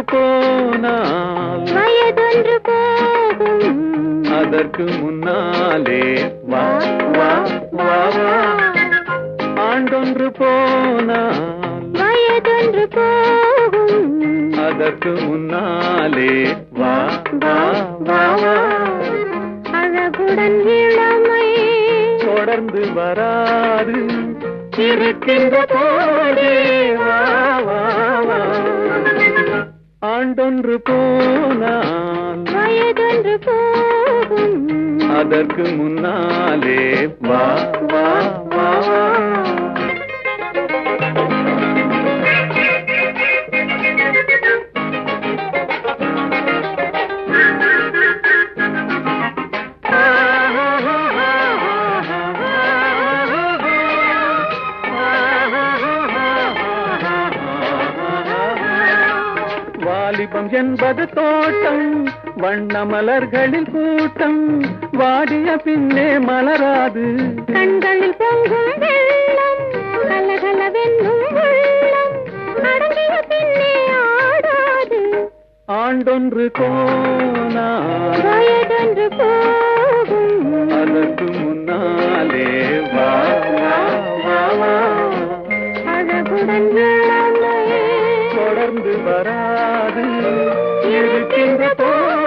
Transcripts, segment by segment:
வயதொன்று போனால் வயதொன்று போகும். அதற்கு முன்னாலே வா வா வா வா ஆண்டொன்று போனால் வயதொன்று போகும். அதற்கு முன்னாலே வா வா வா அழகுடன் இளமை தொடர்ந்து வராது. இருக்கின்ற போதே ஆண்டொன்று போனால் வயதொன்று போகும். அதற்கு முன்னாலே வா வா வா. வாலிபம் என்பது தோட்டம் வண்ண மலர்களின் கூட்டம். வாடிய பின்னே மலராது. கண்களில் பொங்கும் வெள்ளம் கலகலவென்னும் அடங்கிய பின்னே ஆடாது. ஆண்டொன்று வயதொன்று போகும். அதற்கு முன்னாலே வா. வா வா வா அழகுடன் தொடர்ந்து வராது. இருக்கின்ற போதே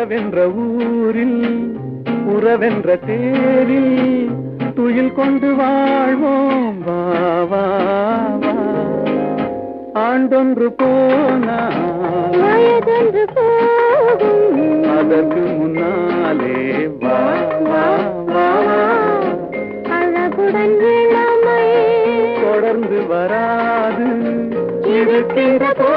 இரவென்ற ஊரில் உறவென்ற தேரில் துயில் கொண்டு வாழ்வோம். வா ஆண்டொன்று போனால் வயதொன்று போகும். அதற்கு முன்னாலே வா அழகுடன் தொடர்ந்து வராது. இருக்கின்ற போ